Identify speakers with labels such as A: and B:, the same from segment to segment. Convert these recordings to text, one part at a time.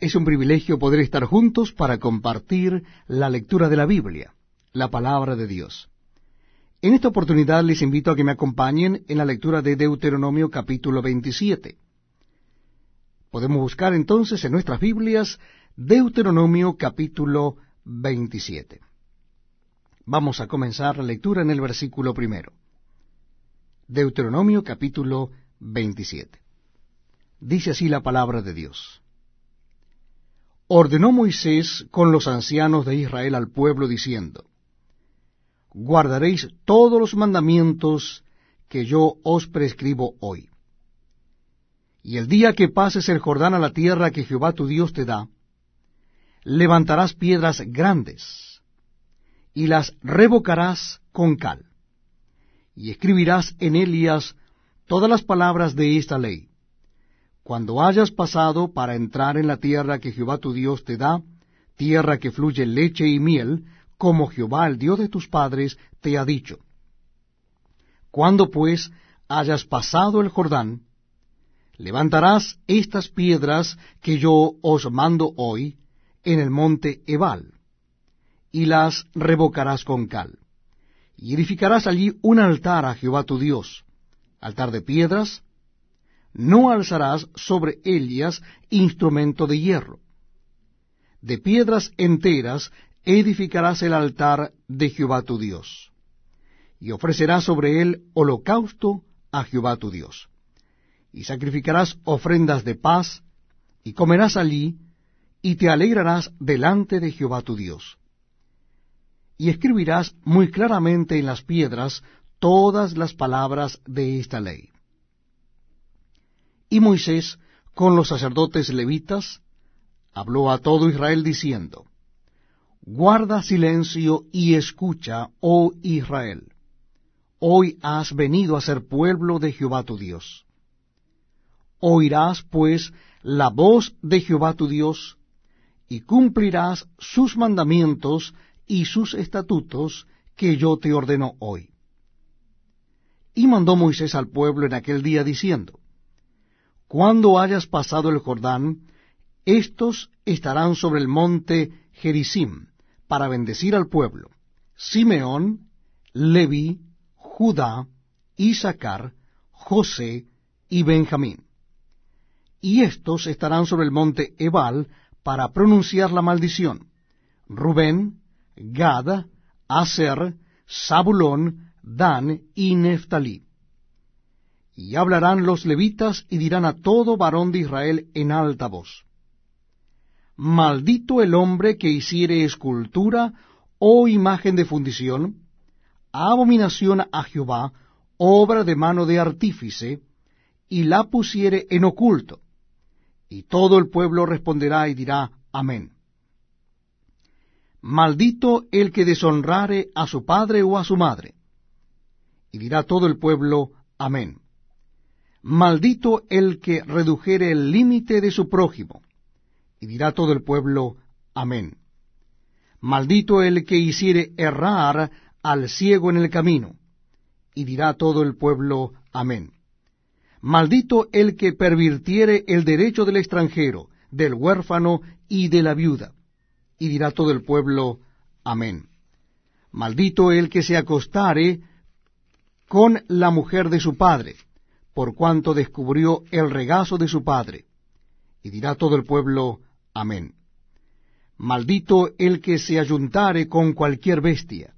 A: Es un privilegio poder estar juntos para compartir la lectura de la Biblia, la palabra de Dios. En esta oportunidad les invito a que me acompañen en la lectura de Deuteronomio capítulo 27. Podemos buscar entonces en nuestras Biblias Deuteronomio capítulo 27. Vamos a comenzar la lectura en el versículo primero. Deuteronomio capítulo 27. Dice así la palabra de Dios. Ordenó Moisés con los ancianos de Israel al pueblo diciendo, Guardaréis todos los mandamientos que yo os prescribo hoy. Y el día que pases el Jordán a la tierra que Jehová tu Dios te da, levantarás piedras grandes, y las revocarás con cal, y escribirás en ellas todas las palabras de esta ley cuando hayas pasado para entrar en la tierra que Jehová tu Dios te da, tierra que fluye leche y miel, como Jehová el Dios de tus padres te ha dicho. Cuando pues hayas pasado el Jordán, levantarás estas piedras que yo os mando hoy en el monte Ebal, y las revocarás con cal, y edificarás allí un altar a Jehová tu Dios, altar de piedras, no alzarás sobre ellas instrumento de hierro. De piedras enteras edificarás el altar de Jehová tu Dios, y ofrecerás sobre él holocausto a Jehová tu Dios. Y sacrificarás ofrendas de paz, y comerás allí, y te alegrarás delante de Jehová tu Dios. Y escribirás muy claramente en las piedras todas las palabras de esta ley y Moisés, con los sacerdotes levitas, habló a todo Israel diciendo, Guarda silencio y escucha, oh Israel. Hoy has venido a ser pueblo de Jehová tu Dios. Oirás, pues, la voz de Jehová tu Dios, y cumplirás sus mandamientos y sus estatutos que yo te ordeno hoy. Y mandó Moisés al pueblo en aquel día diciendo, cuando hayas pasado el Jordán, estos estarán sobre el monte Gerizim, para bendecir al pueblo. Simeón, Levi, Judá, Isaacar, José y Benjamín. Y estos estarán sobre el monte Ebal para pronunciar la maldición. Rubén, Gad, Aser, Zabulón, Dan y Neftalí. Y hablarán los levitas y dirán a todo varón de Israel en alta voz, Maldito el hombre que hiciere escultura o imagen de fundición, abominación a Jehová, obra de mano de artífice, y la pusiere en oculto. Y todo el pueblo responderá y dirá, Amén. Maldito el que deshonrare a su padre o a su madre. Y dirá todo el pueblo, Amén. Maldito el que redujere el límite de su prójimo. Y dirá todo el pueblo, Amén. Maldito el que hiciere errar al ciego en el camino. Y dirá todo el pueblo, Amén. Maldito el que pervirtiere el derecho del extranjero, del huérfano y de la viuda. Y dirá todo el pueblo, Amén. Maldito el que se acostare con la mujer de su padre por cuanto descubrió el regazo de su padre. Y dirá todo el pueblo, Amén. Maldito el que se ayuntare con cualquier bestia.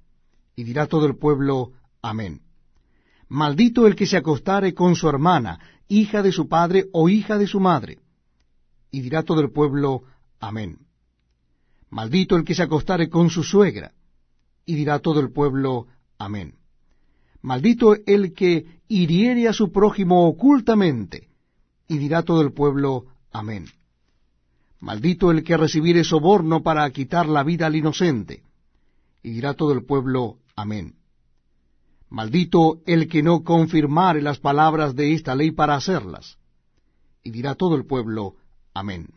A: Y dirá todo el pueblo, Amén. Maldito el que se acostare con su hermana, hija de su padre o hija de su madre. Y dirá todo el pueblo, Amén. Maldito el que se acostare con su suegra. Y dirá todo el pueblo, Amén. Maldito el que hiriere a su prójimo ocultamente. Y dirá todo el pueblo, Amén. Maldito el que recibiere soborno para quitar la vida al inocente. Y dirá todo el pueblo, Amén. Maldito el que no confirmare las palabras de esta ley para hacerlas. Y dirá todo el pueblo, Amén.